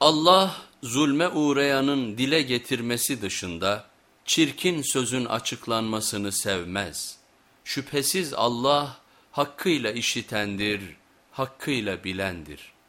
Allah zulme uğrayanın dile getirmesi dışında çirkin sözün açıklanmasını sevmez. Şüphesiz Allah hakkıyla işitendir, hakkıyla bilendir.''